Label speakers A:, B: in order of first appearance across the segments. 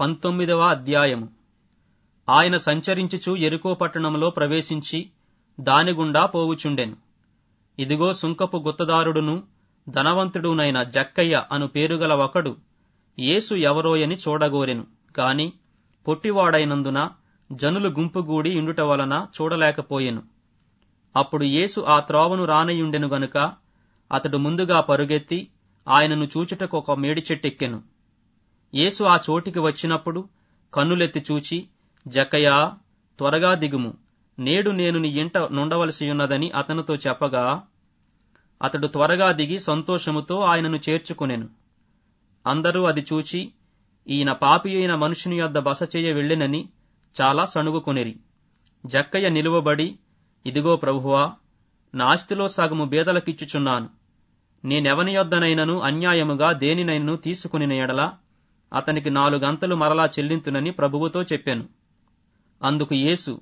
A: పంతొమ్మిదవ అధ్యాయము. ఆయన సంచరించుచు ఎరుకో పట్టణంలో ప్రవేశించి దానిగుండా పోవుచుండెను. ఇదిగో సుంకపు గుత్తదారుడును ధనవంతుడునైన జక్కయ్య అను పేరుగల ఒకడు యేసు ఎవరోయని చూడగోరెను. కాని పొట్టివాడైనందున జనులు గుంపుగూడి ఇండుట వలన చూడలేకపోయెను. అప్పుడు యేసు ఆ త్రోవను రానయుండెను గనుక అతడు ముందుగా పరుగెత్తి ఆయనను చూచుటకు ఒక మేడి చెట్టెక్కెను యేసు ఆ చోటికి వచ్చినప్పుడు కన్నులెత్తి చూచి జకయా త్వరగా దిగుము. నేడు నేను నీ ఇంట నుండవలసియున్నదని అతనితో చెప్పగా అతడు త్వరగా దిగి సంతోషముతో ఆయనను చేర్చుకునెను. అందరూ అది చూచి ఈయన పాపి అయిన మనుషుని యొద్ద బస చేయ వెళ్ళినని చాలా సణుగుకొనిరి. జక్కయ్య నిలువబడి ఇదిగో ప్రభువా నా ఆస్తిలో సగము బీదలకిచ్చుచున్నాను. నేనెవని యొద్దనైనను అన్యాయముగా దేనినైనను తీసుకుని ఎడలా అతనికి నాలుగంతలు మరలా చెల్లింతునని ప్రభువుతో చెప్పాను. అందుకు యేసు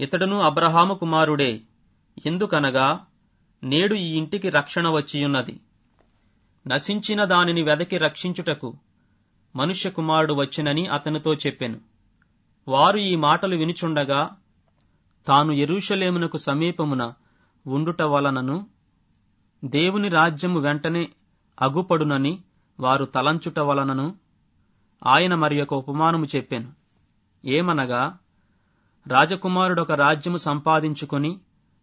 A: ఇతడును అబ్రహాము కుమారుడే ఎందుకనగా నేడు ఈ ఇంటికి రక్షణ వచ్చియున్నది. నశించిన దానిని వెదకి రక్షించుటకు మనుష్య కుమారుడు వచ్చినని అతనితో చెప్పాను. వారు ఈ మాటలు వినుచుండగా తాను ఎరుషలేమునకు సమీపమున ఉండుట వలనను దేవుని రాజ్యము వెంటనే అగుపడునని వారు తలంచుట వలనను ఆయన మరి ఒక ఉపమానము చెప్పాను. ఏమనగా రాజకుమారుడొక రాజ్యము సంపాదించుకొని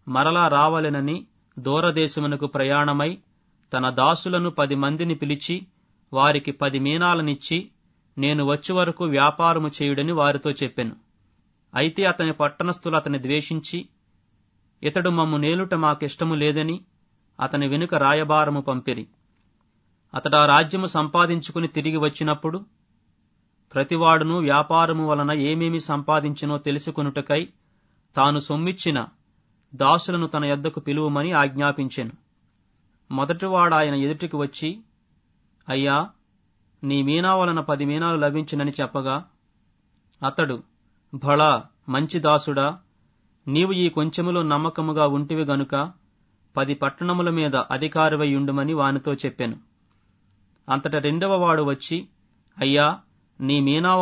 A: మరలా రావలెనని దూరదేశమునకు ప్రయాణమై తన దాసులను పది మందిని పిలిచి వారికి పది మీనాలనిచ్చి నేను వచ్చే వరకు వ్యాపారము చేయుడని వారితో చెప్పాను. అయితే అతని పట్టణస్థులు అతని ద్వేషించి ఇతడు మమ్ము నేలుట మాకిష్టము లేదని అతని వెనుక రాయబారము పంపిరి. అతడా ఆ రాజ్యము సంపాదించుకుని తిరిగి వచ్చినప్పుడు ప్రతివాడును వ్యాపారము వలన ఏమేమి సంపాదించినో తెలుసుకొనుటకై తాను సొమ్మిచ్చిన దాసులను తన యొద్దకు పిలువమని ఆజ్ఞాపించెను. మొదటివాడు ఆయన ఎదుటికి వచ్చి అయ్యా నీ మీనా వలన పది మీనాలు లభించినని చెప్పగా అతడు భళా మంచి దాసుడా నీవు ఈ కొంచెములో నమ్మకముగా ఉంటివి గనుక పది పట్టణముల మీద అధికారివై ఉండుమని వానితో చెప్పాను. అంతట రెండవ వాడు వచ్చి అయ్యా నీ మీనా